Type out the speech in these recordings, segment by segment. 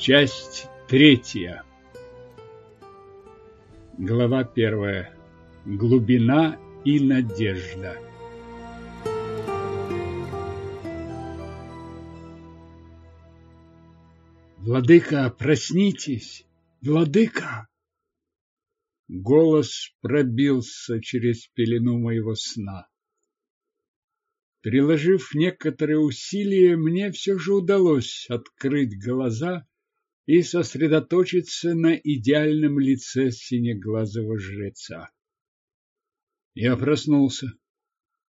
Часть третья. Глава первая. Глубина и надежда. Владыка, проснитесь! Владыка! Голос пробился через пелену моего сна. Приложив некоторые усилия, мне все же удалось открыть глаза и сосредоточиться на идеальном лице синеглазого жреца. Я проснулся.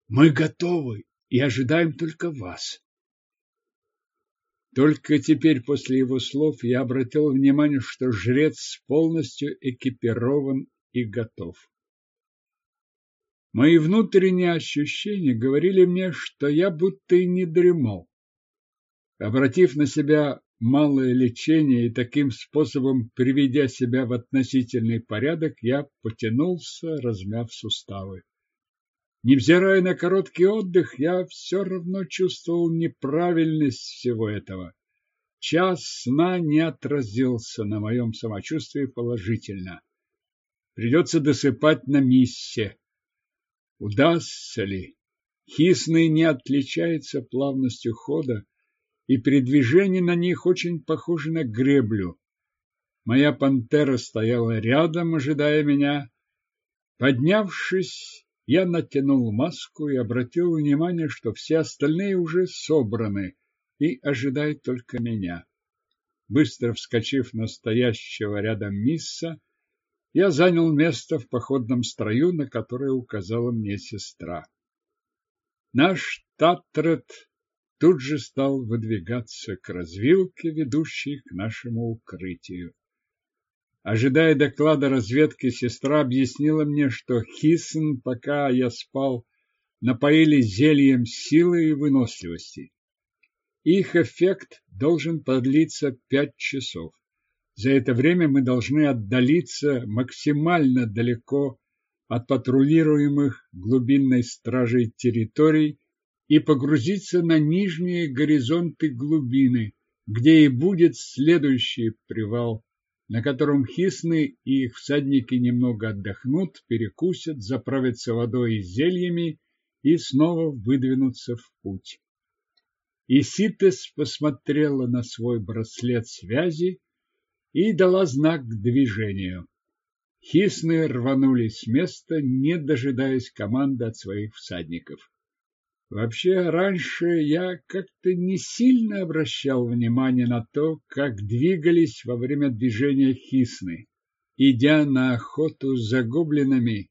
Мы готовы и ожидаем только вас. Только теперь после его слов я обратил внимание, что жрец полностью экипирован и готов. Мои внутренние ощущения говорили мне, что я будто и не дремал. Обратив на себя малое лечение и таким способом, приведя себя в относительный порядок, я потянулся, размяв суставы. Невзирая на короткий отдых, я все равно чувствовал неправильность всего этого. Час сна не отразился на моем самочувствии положительно. Придется досыпать на миссе. Удастся ли? Хисный не отличается плавностью хода, и передвижение на них очень похоже на греблю. Моя пантера стояла рядом, ожидая меня. Поднявшись, я натянул маску и обратил внимание, что все остальные уже собраны и ожидают только меня. Быстро вскочив на стоящего рядом мисса, я занял место в походном строю, на которое указала мне сестра. Наш Татрет тут же стал выдвигаться к развилке, ведущей к нашему укрытию. Ожидая доклада разведки, сестра объяснила мне, что Хисен, пока я спал, напоили зельем силы и выносливости. Их эффект должен продлиться пять часов. За это время мы должны отдалиться максимально далеко от патрулируемых глубинной стражей территорий и погрузиться на нижние горизонты глубины, где и будет следующий привал на котором хисны и их всадники немного отдохнут, перекусят, заправятся водой и зельями и снова выдвинутся в путь. Иситес посмотрела на свой браслет связи и дала знак к движению. Хисны рванулись с места, не дожидаясь команды от своих всадников. Вообще, раньше я как-то не сильно обращал внимание на то, как двигались во время движения хисны. Идя на охоту за гоблинами,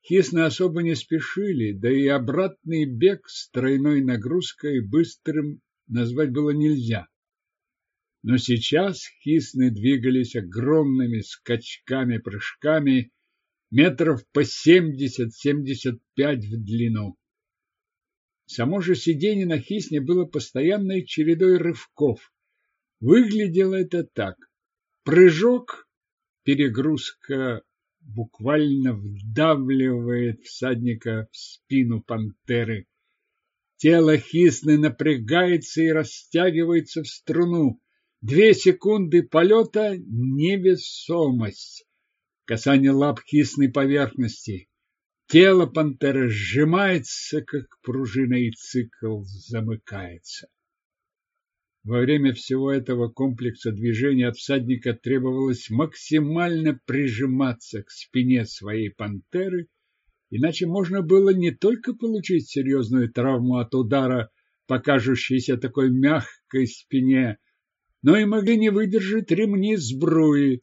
хисны особо не спешили, да и обратный бег с тройной нагрузкой быстрым назвать было нельзя. Но сейчас хисны двигались огромными скачками-прыжками метров по семьдесят-семьдесят пять в длину. Само же сиденье на хисне было постоянной чередой рывков. Выглядело это так. Прыжок, перегрузка буквально вдавливает всадника в спину пантеры. Тело хисны напрягается и растягивается в струну. Две секунды полета — невесомость. Касание лап хисной поверхности. Тело пантеры сжимается, как пружина, и цикл замыкается. Во время всего этого комплекса движений от всадника требовалось максимально прижиматься к спине своей пантеры, иначе можно было не только получить серьезную травму от удара по кажущейся такой мягкой спине, но и могли не выдержать ремни сбруи.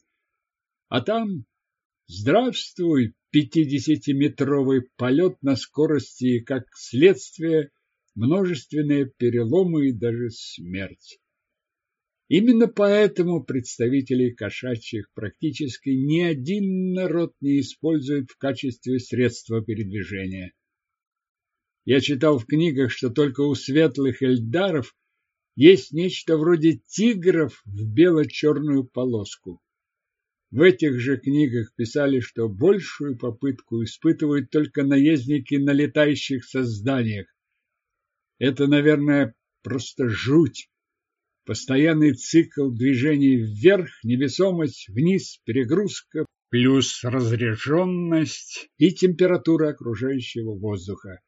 А там здравствуй, пятидесятиметровый полет на скорости и, как следствие, множественные переломы и даже смерть. Именно поэтому представителей кошачьих практически ни один народ не использует в качестве средства передвижения. Я читал в книгах, что только у светлых эльдаров есть нечто вроде тигров в бело-черную полоску. В этих же книгах писали, что большую попытку испытывают только наездники на летающих созданиях. Это, наверное, просто жуть. постоянный цикл движений вверх, невесомость, вниз, перегрузка, плюс разряженность и температура окружающего воздуха.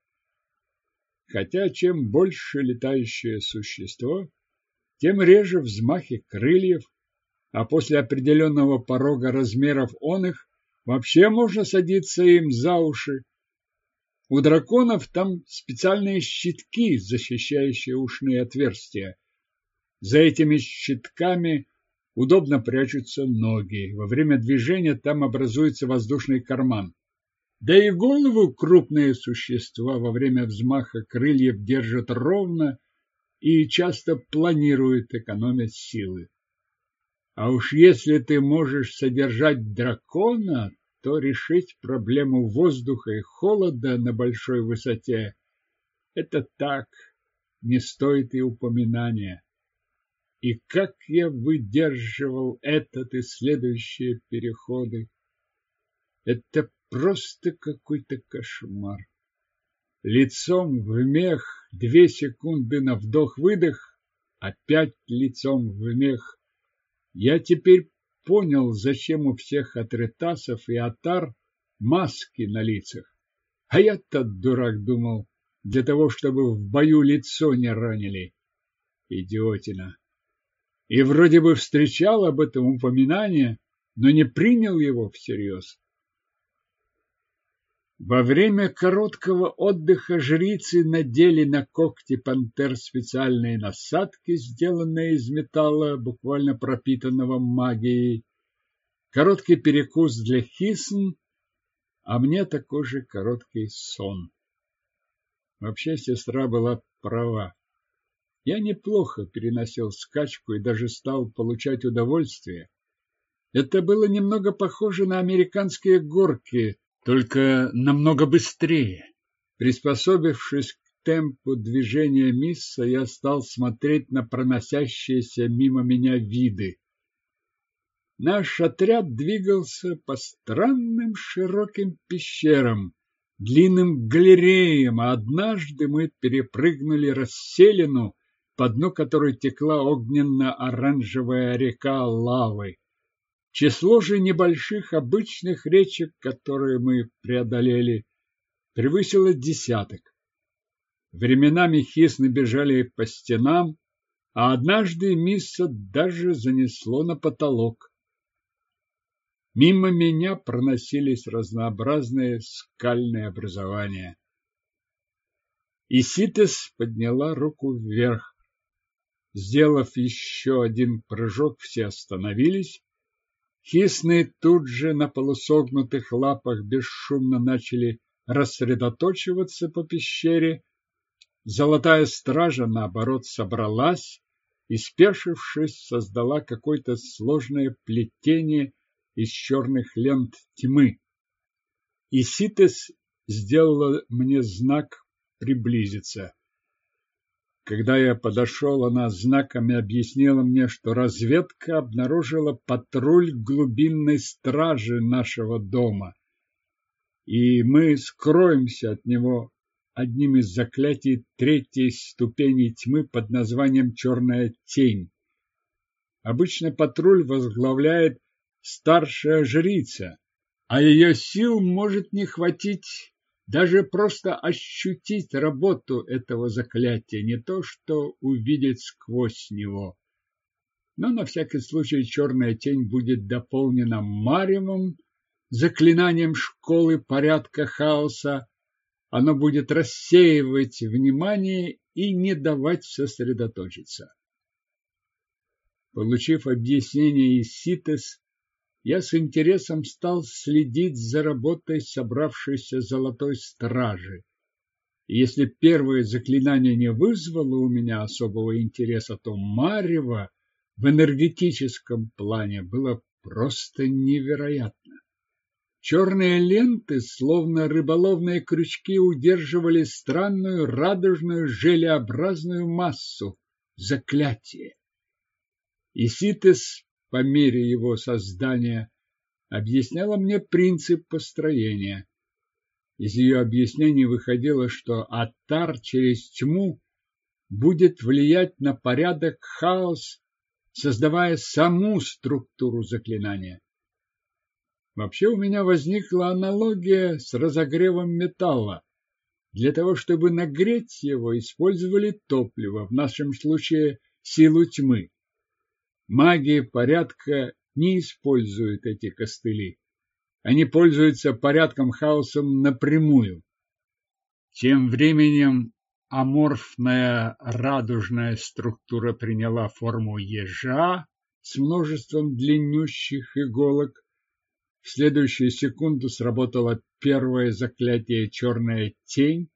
Хотя чем больше летающее существо, тем реже взмахи крыльев, а после определенного порога размеров он их вообще можно садиться им за уши. У драконов там специальные щитки, защищающие ушные отверстия. За этими щитками удобно прячутся ноги. Во время движения там образуется воздушный карман. Да и голову крупные существа во время взмаха крыльев держат ровно и часто планируют экономить силы. А уж если ты можешь содержать дракона, то решить проблему воздуха и холода на большой высоте – это так, не стоит и упоминания. И как я выдерживал этот и следующие переходы. Это просто какой-то кошмар. Лицом в мех две секунды на вдох-выдох, опять лицом в мех. Я теперь понял, зачем у всех атритасов и атар маски на лицах. А я-то, дурак, думал, для того, чтобы в бою лицо не ранили. Идиотина и вроде бы встречал об этом упоминание, но не принял его всерьез. Во время короткого отдыха жрицы надели на когти пантер специальные насадки, сделанные из металла, буквально пропитанного магией. Короткий перекус для хисн, а мне такой же короткий сон. Вообще сестра была права. Я неплохо переносил скачку и даже стал получать удовольствие. Это было немного похоже на американские горки, только намного быстрее. Приспособившись к темпу движения Мисса, я стал смотреть на проносящиеся мимо меня виды. Наш отряд двигался по странным широким пещерам, длинным галереям, а однажды мы перепрыгнули расселину, по дну которой текла огненно-оранжевая река лавы. Число же небольших обычных речек, которые мы преодолели, превысило десяток. Временами хисны бежали по стенам, а однажды Мисса даже занесло на потолок. Мимо меня проносились разнообразные скальные образования. Иситес подняла руку вверх. Сделав еще один прыжок, все остановились. Хисны тут же на полусогнутых лапах бесшумно начали рассредоточиваться по пещере. Золотая стража, наоборот, собралась и, спешившись, создала какое-то сложное плетение из черных лент тьмы. И Ситес сделала мне знак приблизиться. Когда я подошел, она знаками объяснила мне, что разведка обнаружила патруль глубинной стражи нашего дома, и мы скроемся от него одним из заклятий третьей ступени тьмы под названием «Черная тень». Обычно патруль возглавляет старшая жрица, а ее сил может не хватить даже просто ощутить работу этого заклятия, не то что увидеть сквозь него. Но на всякий случай черная тень будет дополнена маревом, заклинанием школы порядка хаоса. Оно будет рассеивать внимание и не давать сосредоточиться. Получив объяснение из Ситес, я с интересом стал следить за работой собравшейся золотой стражи. Если первое заклинание не вызвало у меня особого интереса, то Марева в энергетическом плане было просто невероятно. Черные ленты, словно рыболовные крючки, удерживали странную радужную желеобразную массу заклятия. Иситес по мере его создания, объясняла мне принцип построения. Из ее объяснений выходило, что Аттар через тьму будет влиять на порядок хаос, создавая саму структуру заклинания. Вообще у меня возникла аналогия с разогревом металла. Для того, чтобы нагреть его, использовали топливо, в нашем случае силу тьмы. Маги порядка не используют эти костыли. Они пользуются порядком хаосом напрямую. Тем временем аморфная радужная структура приняла форму ежа с множеством длиннющих иголок. В следующую секунду сработало первое заклятие «Черная тень»,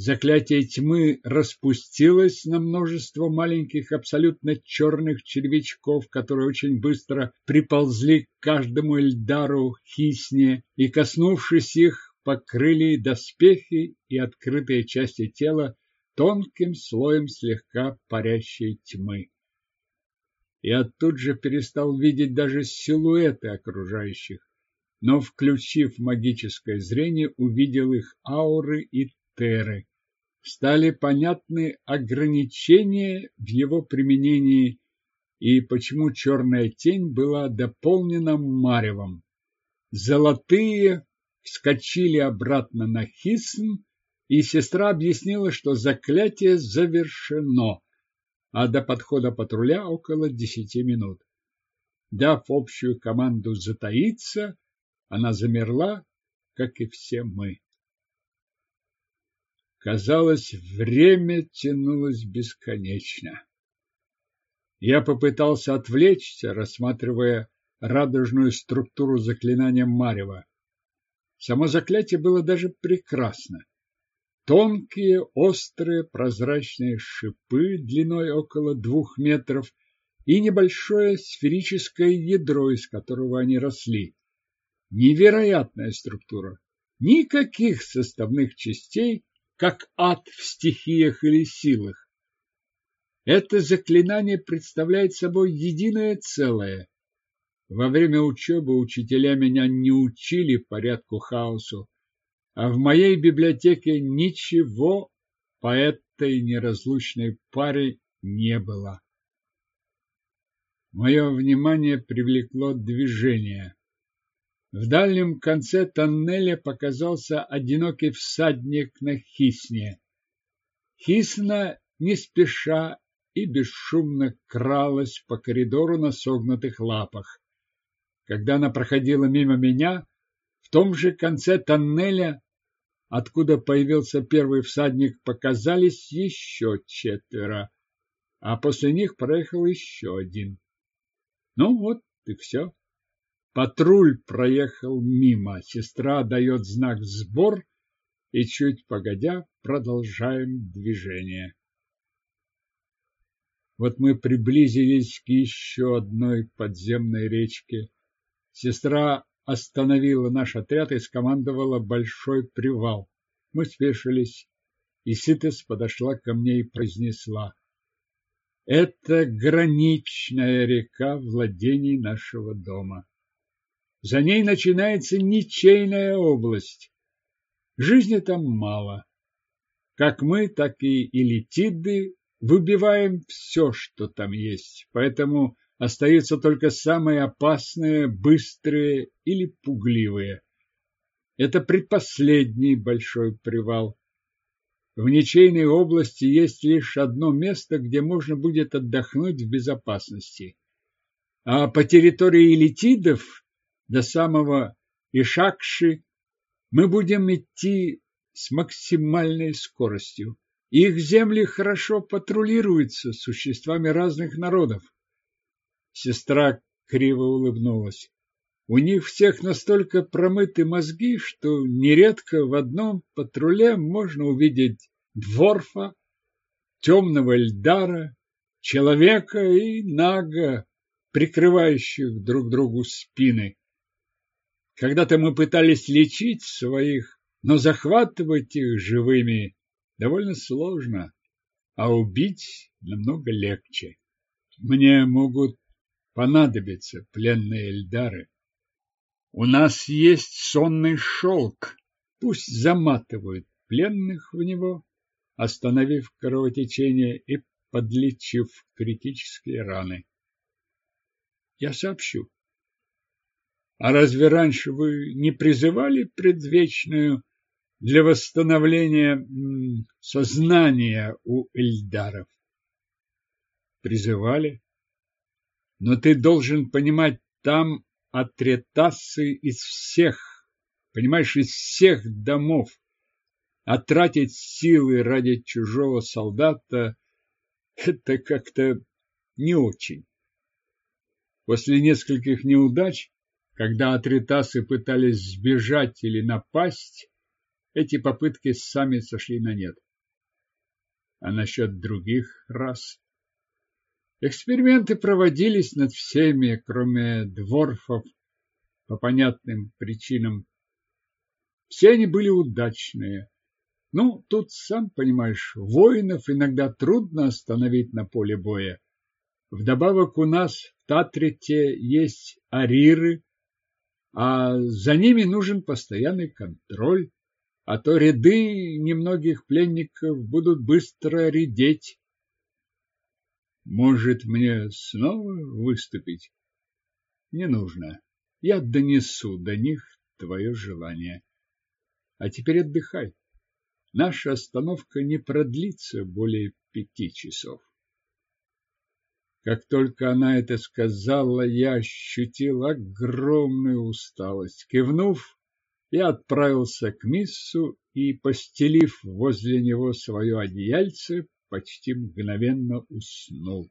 Заклятие тьмы распустилось на множество маленьких абсолютно черных червячков, которые очень быстро приползли к каждому Эльдару Хисне и, коснувшись их, покрыли доспехи и открытые части тела тонким слоем слегка парящей тьмы. Я тут же перестал видеть даже силуэты окружающих, но, включив магическое зрение, увидел их ауры и теры стали понятны ограничения в его применении и почему черная тень была дополнена маревом. Золотые вскочили обратно на Хисн, и сестра объяснила, что заклятие завершено, а до подхода патруля около десяти минут. Дав общую команду затаиться, она замерла, как и все мы. Казалось, время тянулось бесконечно. Я попытался отвлечься, рассматривая радужную структуру заклинания Марева. Само заклятие было даже прекрасно. Тонкие, острые, прозрачные шипы длиной около двух метров и небольшое сферическое ядро, из которого они росли. Невероятная структура. Никаких составных частей, как ад в стихиях или силах. Это заклинание представляет собой единое целое. Во время учебы учителя меня не учили порядку хаосу, а в моей библиотеке ничего по этой неразлучной паре не было. Мое внимание привлекло движение. В дальнем конце тоннеля показался одинокий всадник на Хисне. Хисна не спеша и бесшумно кралась по коридору на согнутых лапах. Когда она проходила мимо меня, в том же конце тоннеля, откуда появился первый всадник, показались еще четверо, а после них проехал еще один. Ну вот и все. Патруль проехал мимо. Сестра дает знак «Сбор» и чуть погодя продолжаем движение. Вот мы приблизились к еще одной подземной речке. Сестра остановила наш отряд и скомандовала большой привал. Мы спешились, и Ситес подошла ко мне и произнесла. Это граничная река владений нашего дома. За ней начинается ничейная область. Жизни там мало. Как мы, так и элитиды выбиваем все, что там есть. Поэтому остаются только самые опасные, быстрые или пугливые. Это предпоследний большой привал. В ничейной области есть лишь одно место, где можно будет отдохнуть в безопасности. А по территории элитидов до самого Ишакши мы будем идти с максимальной скоростью. Их земли хорошо патрулируются существами разных народов. Сестра криво улыбнулась. У них всех настолько промыты мозги, что нередко в одном патруле можно увидеть дворфа, темного Эльдара, человека и нага, прикрывающих друг другу спины. Когда-то мы пытались лечить своих, но захватывать их живыми довольно сложно, а убить намного легче. Мне могут понадобиться пленные Эльдары. У нас есть сонный шелк, пусть заматывают пленных в него, остановив кровотечение и подлечив критические раны. Я сообщу. А разве раньше вы не призывали предвечную для восстановления сознания у эльдаров? Призывали. Но ты должен понимать, там атретасы из всех, понимаешь, из всех домов. А тратить силы ради чужого солдата – это как-то не очень. После нескольких неудач, когда атритасы пытались сбежать или напасть, эти попытки сами сошли на нет. А насчет других рас? Эксперименты проводились над всеми, кроме дворфов, по понятным причинам. Все они были удачные. Ну, тут, сам понимаешь, воинов иногда трудно остановить на поле боя. Вдобавок у нас в Татрите есть ариры, а за ними нужен постоянный контроль, а то ряды немногих пленников будут быстро редеть. Может, мне снова выступить? Не нужно. Я донесу до них твое желание. А теперь отдыхай. Наша остановка не продлится более пяти часов. Как только она это сказала, я ощутил огромную усталость. Кивнув, я отправился к миссу и, постелив возле него свое одеяльце, почти мгновенно уснул.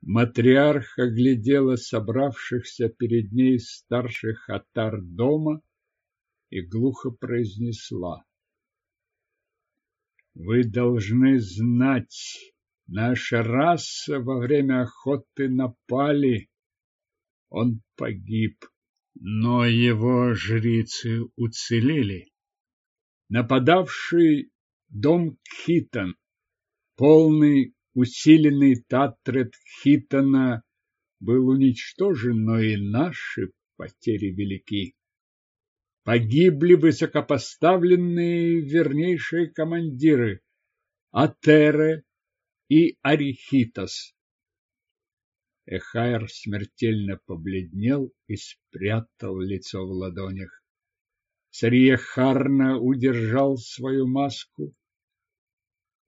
Матриарх оглядела собравшихся перед ней старших атар дома и глухо произнесла. Вы должны знать, наша раса во время охоты напали. Он погиб, но его жрицы уцелели нападавший дом Хитон, полный усиленный Татрет Хитона был уничтожен, но и наши потери велики. Погибли высокопоставленные вернейшие командиры Атере и Арихитос. Эхайр смертельно побледнел и спрятал лицо в ладонях. Сариехарна удержал свою маску.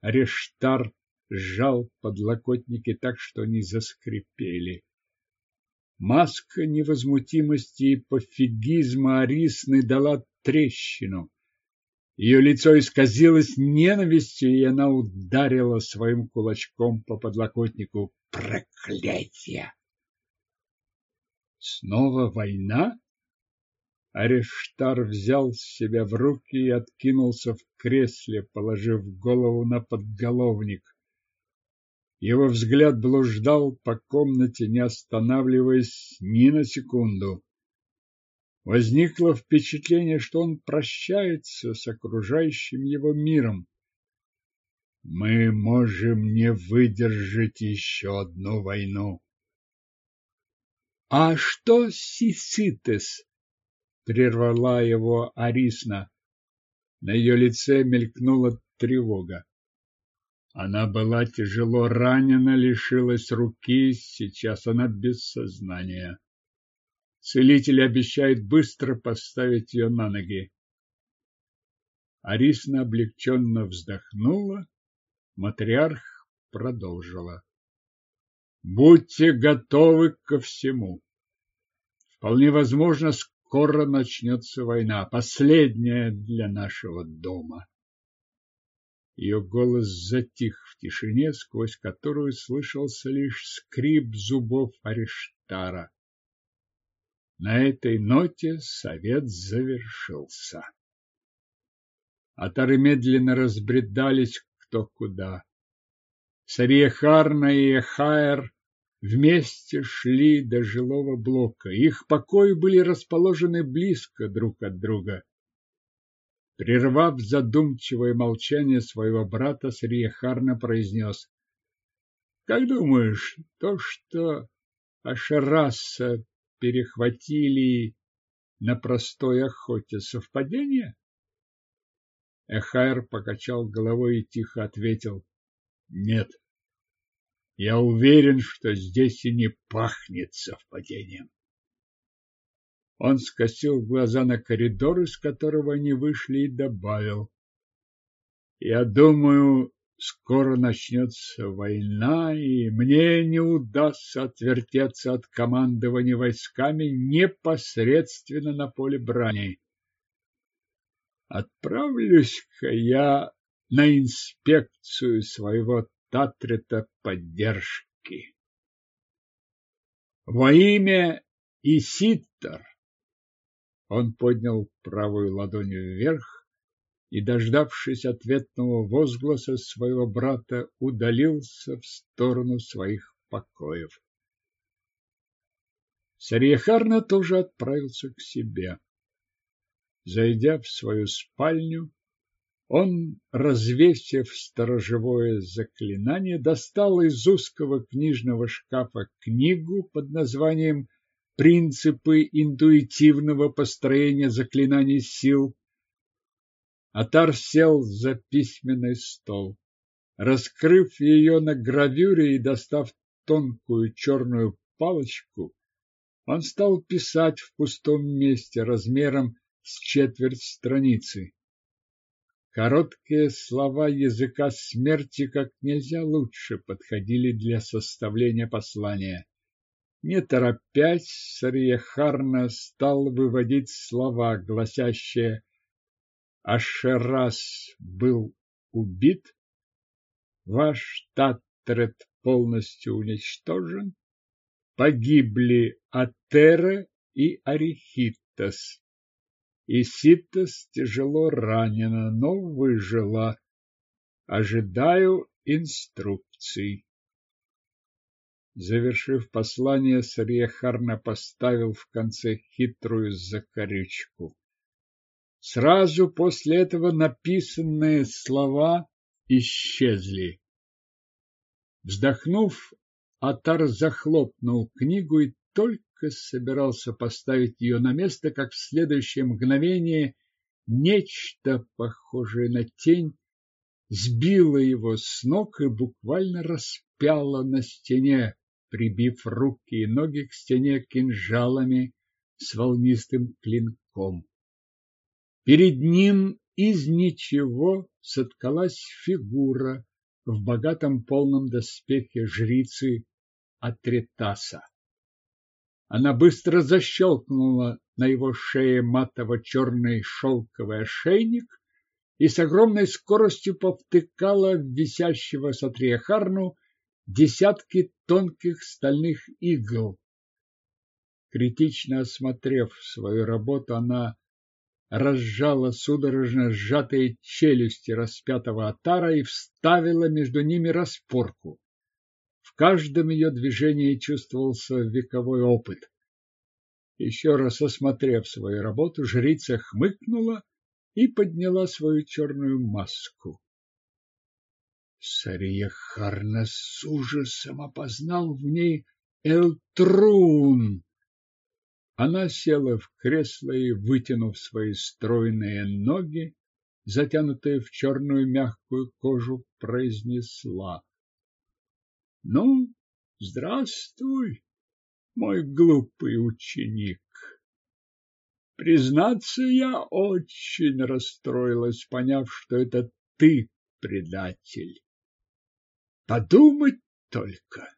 Рештар сжал подлокотники так, что они заскрипели. Маска невозмутимости и пофигизма Арисны дала трещину. Ее лицо исказилось ненавистью, и она ударила своим кулачком по подлокотнику. Проклятие! Снова война? Арештар взял себя в руки и откинулся в кресле, положив голову на подголовник. Его взгляд блуждал по комнате, не останавливаясь ни на секунду. Возникло впечатление, что он прощается с окружающим его миром. Мы можем не выдержать еще одну войну. А что Сиситес? прервала его Арисна. На ее лице мелькнула тревога. Она была тяжело ранена, лишилась руки, сейчас она без сознания. Целитель обещает быстро поставить ее на ноги. Арисна облегченно вздохнула, матриарх продолжила. Будьте готовы ко всему. Вполне возможно, скоро начнется война, последняя для нашего дома. Ее голос затих в тишине, сквозь которую слышался лишь скрип зубов Арештара. На этой ноте совет завершился. Атары медленно разбредались кто куда. Сариехарна и Эхайр вместе шли до жилого блока. Их покои были расположены близко друг от друга. Прервав задумчивое молчание своего брата, Сриехарна произнес. — Как думаешь, то, что Ашараса перехватили на простой охоте. Совпадение? Эхайр покачал головой и тихо ответил. Нет. Я уверен, что здесь и не пахнет совпадением. Он скосил глаза на коридор, из которого они вышли, и добавил. Я думаю, скоро начнется война, и мне не удастся отвертеться от командования войсками непосредственно на поле брани. Отправлюсь-ка я на инспекцию своего Татрета поддержки. Во имя Иситтар он поднял правую ладонь вверх и, дождавшись ответного возгласа своего брата, удалился в сторону своих покоев. Сарьяхарна тоже отправился к себе. Зайдя в свою спальню, он, развесив сторожевое заклинание, достал из узкого книжного шкафа книгу под названием «Принципы интуитивного построения заклинаний сил». Атар сел за письменный стол. Раскрыв ее на гравюре и достав тонкую черную палочку, он стал писать в пустом месте размером с четверть страницы. Короткие слова языка смерти как нельзя лучше подходили для составления послания. Не торопясь, Сарьехарна стал выводить слова, гласящие «Ашерас был убит, ваш Татрет полностью уничтожен, погибли Атера и Арихитас. Иситас тяжело ранена, но выжила. Ожидаю инструкций. Завершив послание, Сарьехарна поставил в конце хитрую закорючку. Сразу после этого написанные слова исчезли. Вздохнув, Атар захлопнул книгу и только собирался поставить ее на место, как в следующее мгновение нечто, похожее на тень, сбило его с ног и буквально распяло на стене, прибив руки и ноги к стене кинжалами с волнистым клинком. Перед ним из ничего соткалась фигура в богатом полном доспехе жрицы Атретаса. Она быстро защелкнула на его шее матово-черный шелковый ошейник и с огромной скоростью повтыкала в висящего сатриахарну десятки тонких стальных игл. Критично осмотрев свою работу, она разжала судорожно сжатые челюсти распятого отара и вставила между ними распорку каждом ее движении чувствовался вековой опыт. Еще раз осмотрев свою работу, жрица хмыкнула и подняла свою черную маску. Сария Харна с ужасом опознал в ней Элтрун. Она села в кресло и, вытянув свои стройные ноги, затянутые в черную мягкую кожу, произнесла. Ну, здравствуй, мой глупый ученик. Признаться, я очень расстроилась, поняв, что это ты предатель. Подумать только,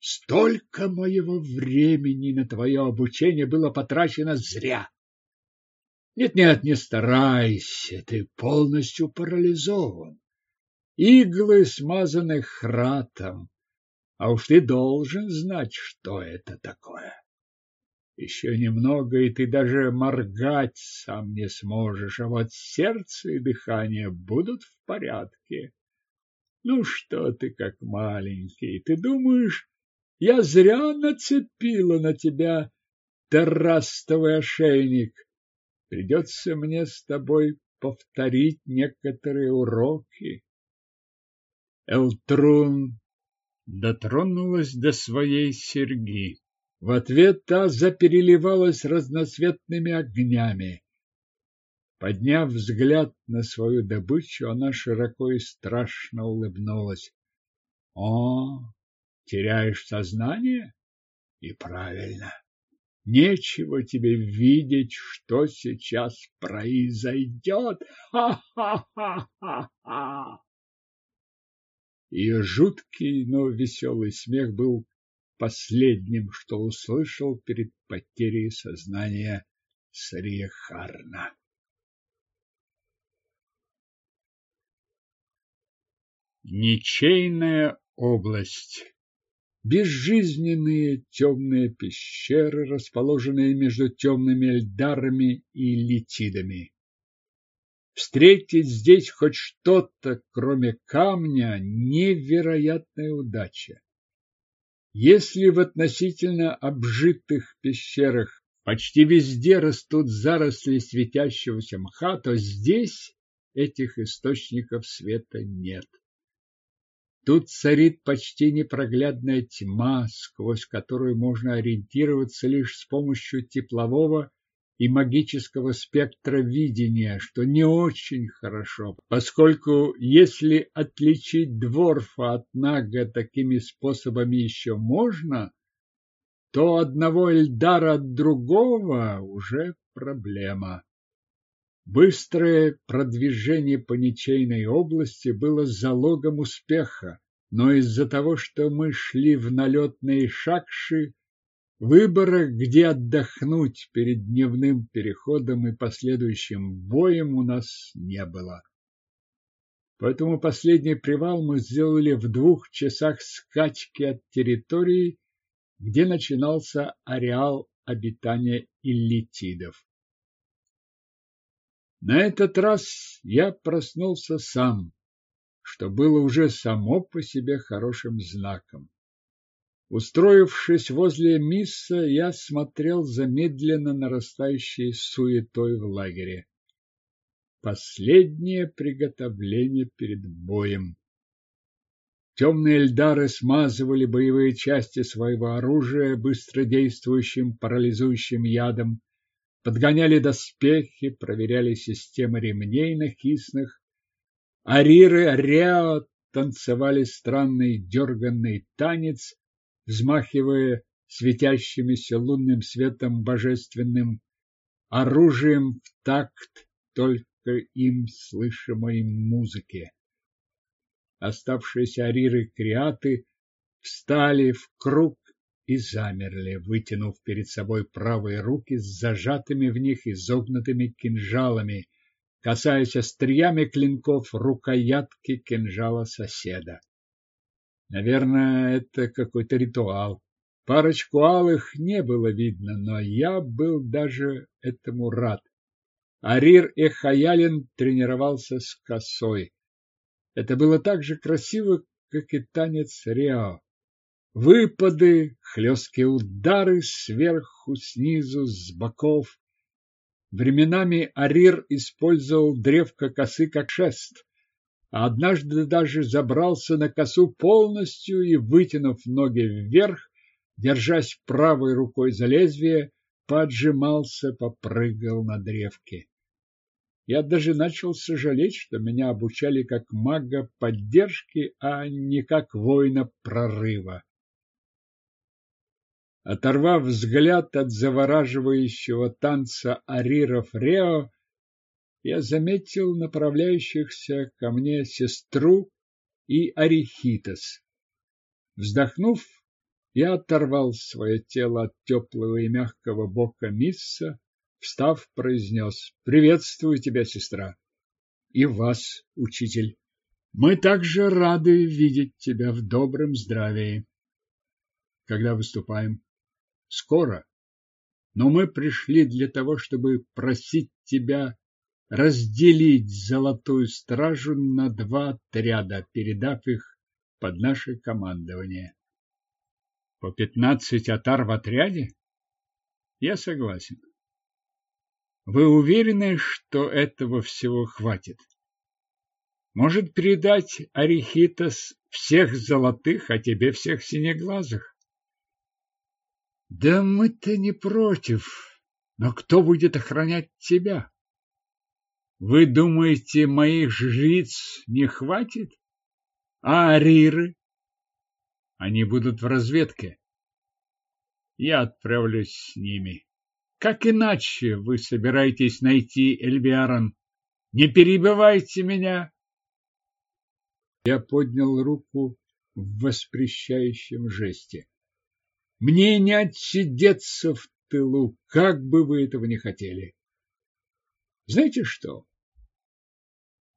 столько моего времени на твое обучение было потрачено зря. Нет-нет, не старайся, ты полностью парализован. Иглы смазаны хратом, а уж ты должен знать, что это такое. Еще немного, и ты даже моргать сам не сможешь, а вот сердце и дыхание будут в порядке. Ну что ты как маленький, ты думаешь, я зря нацепила на тебя террастовый ошейник? Придется мне с тобой повторить некоторые уроки. Элтрун дотронулась до своей серьги. В ответ та запереливалась разноцветными огнями. Подняв взгляд на свою добычу, она широко и страшно улыбнулась. — О, теряешь сознание? И правильно. Нечего тебе видеть, что сейчас произойдет. Ха-ха-ха-ха-ха! Ее жуткий, но веселый смех был последним, что услышал перед потерей сознания Сриехарна. Ничейная область Безжизненные темные пещеры, расположенные между темными эльдарами и литидами. Встретить здесь хоть что-то, кроме камня, невероятная удача. Если в относительно обжитых пещерах почти везде растут заросли светящегося мха, то здесь этих источников света нет. Тут царит почти непроглядная тьма, сквозь которую можно ориентироваться лишь с помощью теплового и магического спектра видения, что не очень хорошо, поскольку если отличить дворфа от нага такими способами еще можно, то одного Эльдара от другого уже проблема. Быстрое продвижение по ничейной области было залогом успеха, но из-за того, что мы шли в налетные шакши, выбора, где отдохнуть перед дневным переходом и последующим боем у нас не было. Поэтому последний привал мы сделали в двух часах скачки от территории, где начинался ареал обитания иллитидов. На этот раз я проснулся сам, что было уже само по себе хорошим знаком. Устроившись возле мисса, я смотрел замедленно нарастающей суетой в лагере. Последнее приготовление перед боем. Темные эльдары смазывали боевые части своего оружия быстродействующим парализующим ядом, подгоняли доспехи, проверяли системы ремней на киснах. Ариры Рео танцевали странный дерганный танец, взмахивая светящимися лунным светом божественным оружием в такт только им слышимой музыке. Оставшиеся ариры-креаты встали в круг и замерли, вытянув перед собой правые руки с зажатыми в них изогнутыми кинжалами, касаясь остриями клинков рукоятки кинжала соседа. Наверное, это какой-то ритуал. Парочку алых не было видно, но я был даже этому рад. Арир и Хаялин тренировался с косой. Это было так же красиво, как и танец Рео. Выпады, хлесткие удары сверху, снизу, с боков. Временами Арир использовал древко косы как шест, а однажды даже забрался на косу полностью и, вытянув ноги вверх, держась правой рукой за лезвие, поджимался, попрыгал на древке. Я даже начал сожалеть, что меня обучали как мага поддержки, а не как воина прорыва. Оторвав взгляд от завораживающего танца ариров Рео, я заметил направляющихся ко мне сестру и Арихитос. Вздохнув, я оторвал свое тело от теплого и мягкого бока Мисса, встав, произнес «Приветствую тебя, сестра!» «И вас, учитель! Мы также рады видеть тебя в добром здравии!» «Когда выступаем?» Скоро. Но мы пришли для того, чтобы просить тебя разделить золотую стражу на два отряда, передав их под наше командование. По пятнадцать отар в отряде? Я согласен. Вы уверены, что этого всего хватит? Может передать Арихитас всех золотых, а тебе всех синеглазых? Да мы-то не против, но кто будет охранять тебя? Вы думаете, моих жриц не хватит? А ариры? Они будут в разведке. Я отправлюсь с ними. Как иначе вы собираетесь найти Эльвиарон? Не перебивайте меня. Я поднял руку в воспрещающем жесте. Мне не отсидеться в тылу, как бы вы этого не хотели. Знаете что?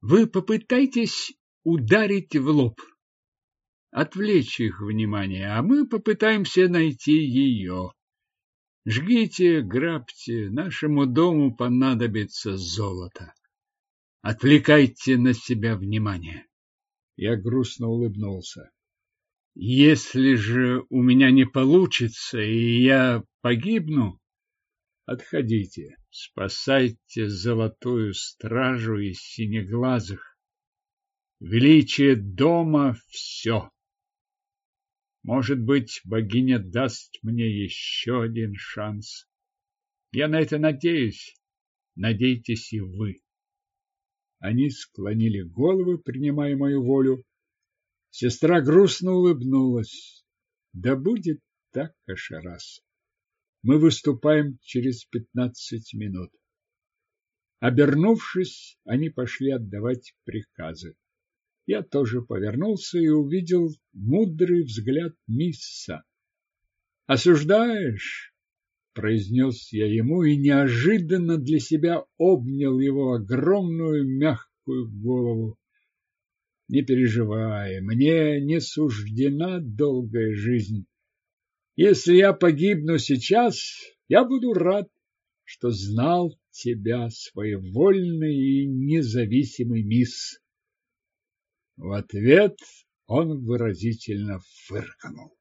Вы попытайтесь ударить в лоб, отвлечь их внимание, а мы попытаемся найти ее. Жгите, грабьте, нашему дому понадобится золото. Отвлекайте на себя внимание. Я грустно улыбнулся. Если же у меня не получится, и я погибну, отходите, спасайте золотую стражу из синеглазых. Величие дома — все. Может быть, богиня даст мне еще один шанс. Я на это надеюсь. Надейтесь и вы. Они склонили головы, принимая мою волю. Сестра грустно улыбнулась. Да будет так, Кашарас. Мы выступаем через пятнадцать минут. Обернувшись, они пошли отдавать приказы. Я тоже повернулся и увидел мудрый взгляд Мисса. «Осуждаешь?» — произнес я ему и неожиданно для себя обнял его огромную мягкую голову. «Не переживай, мне не суждена долгая жизнь. Если я погибну сейчас, я буду рад, что знал тебя, своевольный и независимый мисс. В ответ он выразительно фыркнул.